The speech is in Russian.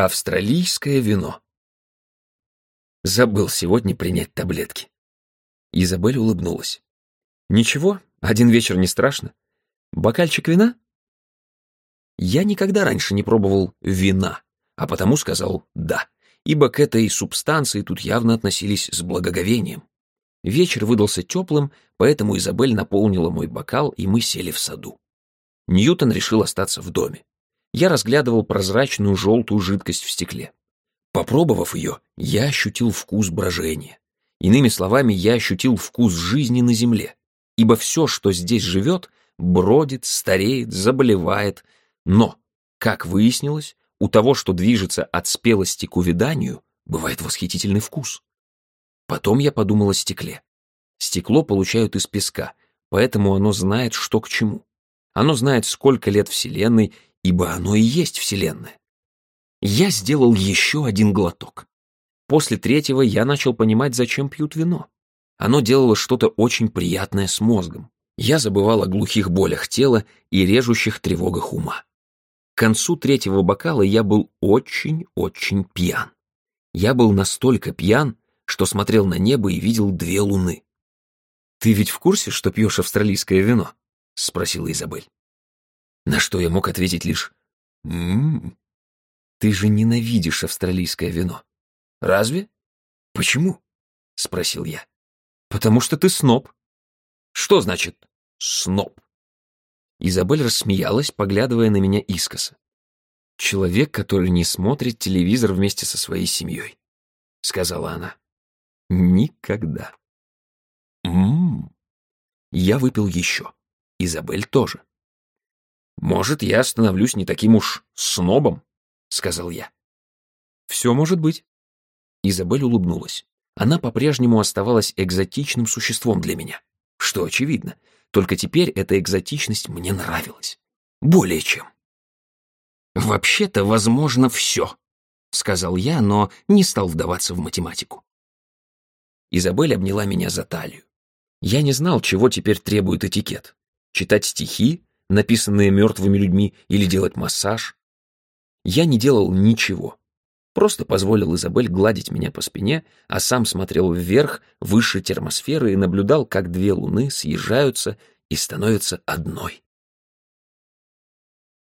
Австралийское вино. Забыл сегодня принять таблетки. Изабель улыбнулась. Ничего, один вечер не страшно. Бокальчик вина? Я никогда раньше не пробовал вина, а потому сказал «да», ибо к этой субстанции тут явно относились с благоговением. Вечер выдался теплым, поэтому Изабель наполнила мой бокал, и мы сели в саду. Ньютон решил остаться в доме я разглядывал прозрачную желтую жидкость в стекле. Попробовав ее, я ощутил вкус брожения. Иными словами, я ощутил вкус жизни на земле, ибо все, что здесь живет, бродит, стареет, заболевает. Но, как выяснилось, у того, что движется от спелости к увяданию, бывает восхитительный вкус. Потом я подумал о стекле. Стекло получают из песка, поэтому оно знает, что к чему. Оно знает, сколько лет Вселенной ибо оно и есть Вселенная. Я сделал еще один глоток. После третьего я начал понимать, зачем пьют вино. Оно делало что-то очень приятное с мозгом. Я забывал о глухих болях тела и режущих тревогах ума. К концу третьего бокала я был очень-очень пьян. Я был настолько пьян, что смотрел на небо и видел две луны. «Ты ведь в курсе, что пьешь австралийское вино?» — спросила Изабель. На что я мог ответить лишь «М-м-м». Ты же ненавидишь австралийское вино. Разве? Почему? Спросил я. Потому что ты сноб. Что значит сноб? Изабель рассмеялась, поглядывая на меня искоса. Человек, который не смотрит телевизор вместе со своей семьей, сказала она. Никогда. М-м. Я выпил еще. Изабель тоже. «Может, я становлюсь не таким уж снобом», — сказал я. «Все может быть». Изабель улыбнулась. Она по-прежнему оставалась экзотичным существом для меня. Что очевидно, только теперь эта экзотичность мне нравилась. Более чем. «Вообще-то, возможно, все», — сказал я, но не стал вдаваться в математику. Изабель обняла меня за талию. Я не знал, чего теперь требует этикет. Читать стихи написанные мертвыми людьми, или делать массаж. Я не делал ничего. Просто позволил Изабель гладить меня по спине, а сам смотрел вверх, выше термосферы и наблюдал, как две луны съезжаются и становятся одной.